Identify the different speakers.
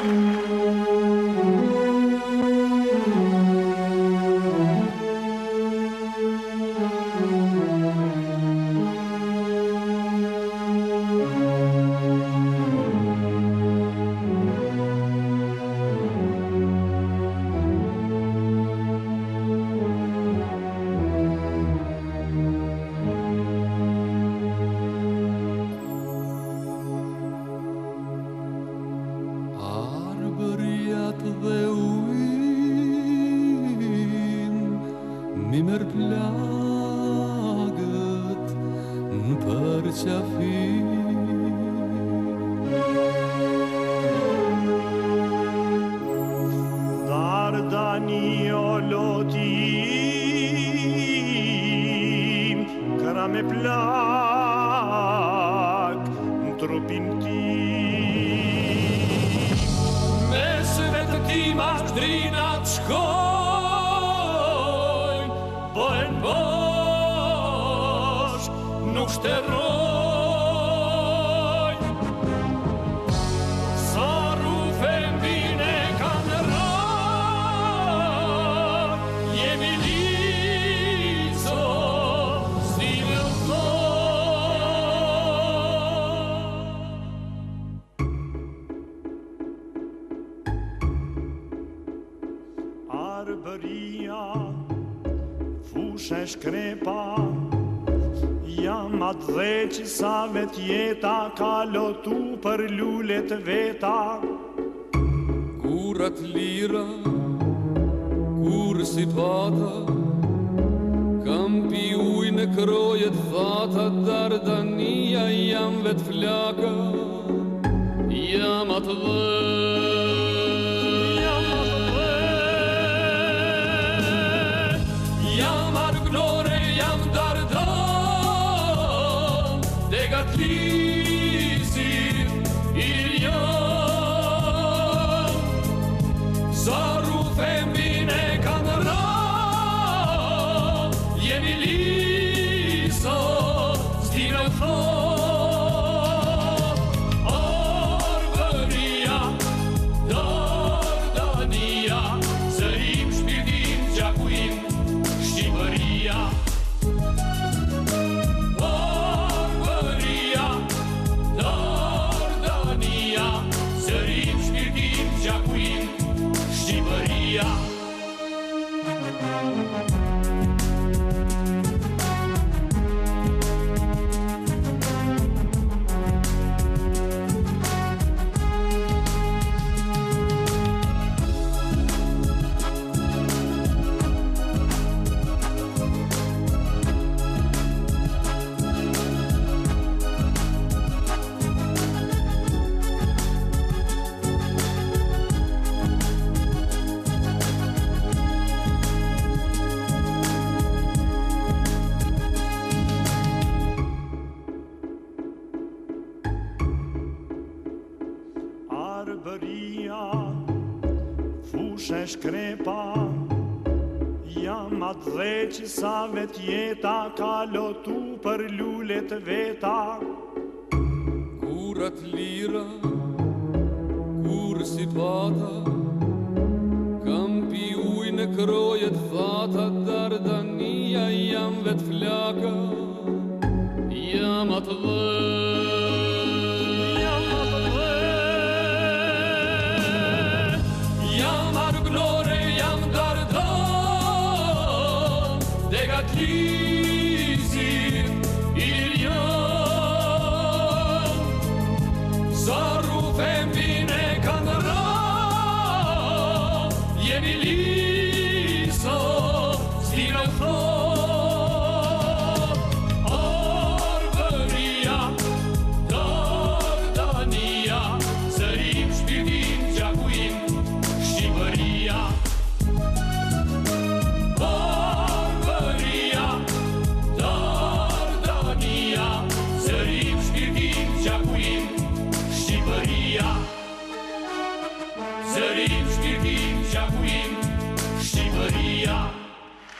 Speaker 1: Amen. Mm.
Speaker 2: kapë dhe ujin Mi mërë plagët në për qafin
Speaker 3: Dardani o lotim, këra me plak, në trupin tim
Speaker 2: shtrima Shtrina të shkojnë Po e Nuk shtë
Speaker 3: Shqipëria Fushë e shkrepa Jam atë dhe që sa vet jeta Ka lotu për lullet veta
Speaker 2: Kur atë lira Kur si pata Kam pi uj në krojet fata Dardania jam vet flaka Jam atë dhe legat lys i
Speaker 3: vëria Fushë e shkrepa Jam atë dhe që sa vet jeta Ka lotu për lullet veta
Speaker 2: Kurat lira Kur si pata Kam pi uj në krojet fata Dardania jam vet flaka Jam atë dhe Zarufem bine kanra, yemili
Speaker 1: dăruim și păria